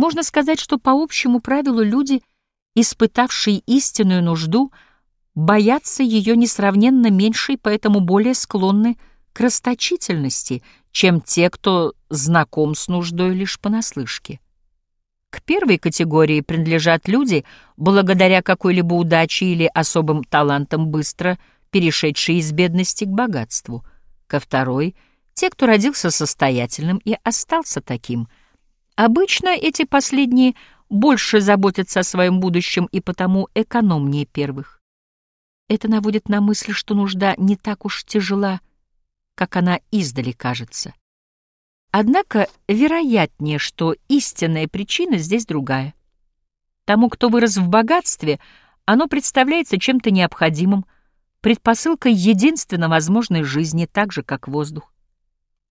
Можно сказать, что по общему правилу люди, испытавшие истинную нужду, боятся ее несравненно меньше и поэтому более склонны к расточительности, чем те, кто знаком с нуждой лишь понаслышке. К первой категории принадлежат люди, благодаря какой-либо удаче или особым талантам быстро перешедшие из бедности к богатству. Ко второй — те, кто родился состоятельным и остался таким. Обычно эти последние больше заботятся о своем будущем и потому экономнее первых. Это наводит на мысль, что нужда не так уж тяжела, как она издали кажется. Однако вероятнее, что истинная причина здесь другая. Тому, кто вырос в богатстве, оно представляется чем-то необходимым, предпосылкой единственно возможной жизни, так же, как воздух.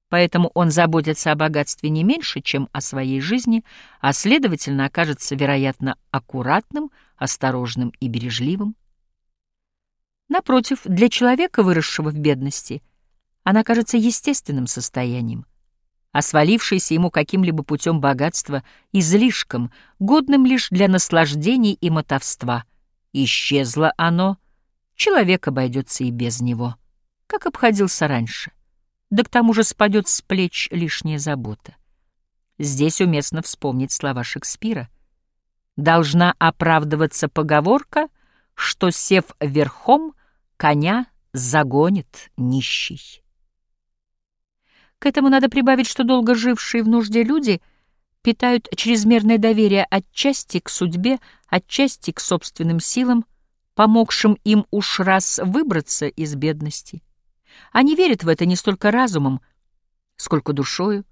Поэтому он заботится о богатстве не меньше, чем о своей жизни, а, следовательно, окажется, вероятно, аккуратным, осторожным и бережливым. Напротив, для человека, выросшего в бедности, она кажется естественным состоянием а свалившееся ему каким-либо путем богатство излишком, годным лишь для наслаждений и мотовства. Исчезло оно, человек обойдется и без него, как обходился раньше. Да к тому же спадет с плеч лишняя забота. Здесь уместно вспомнить слова Шекспира. Должна оправдываться поговорка, что, сев верхом, коня загонит нищий. К этому надо прибавить, что долго жившие в нужде люди питают чрезмерное доверие отчасти к судьбе, отчасти к собственным силам, помогшим им уж раз выбраться из бедности. Они верят в это не столько разумом, сколько душою,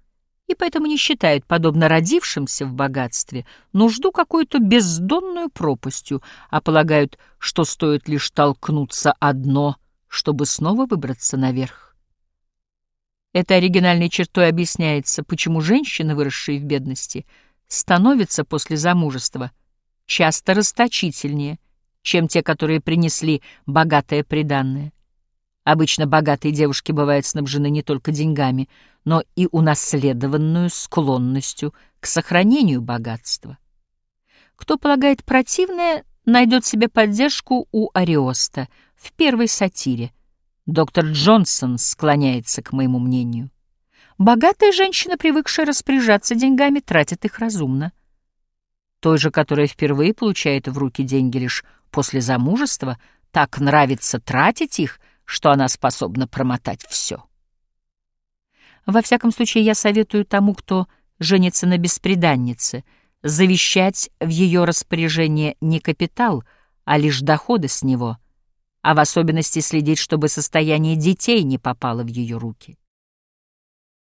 и поэтому не считают, подобно родившимся в богатстве, нужду какую-то бездонную пропастью, а полагают, что стоит лишь толкнуться одно, чтобы снова выбраться наверх. Этой оригинальной чертой объясняется, почему женщины, выросшие в бедности, становятся после замужества часто расточительнее, чем те, которые принесли богатое приданное. Обычно богатые девушки бывают снабжены не только деньгами, но и унаследованную склонностью к сохранению богатства. Кто полагает противное, найдет себе поддержку у Ариоста в первой сатире — Доктор Джонсон склоняется к моему мнению. Богатая женщина, привыкшая распоряжаться деньгами, тратит их разумно. Той же, которая впервые получает в руки деньги лишь после замужества, так нравится тратить их, что она способна промотать все. Во всяком случае, я советую тому, кто женится на бесприданнице, завещать в ее распоряжение не капитал, а лишь доходы с него — а в особенности следить, чтобы состояние детей не попало в ее руки.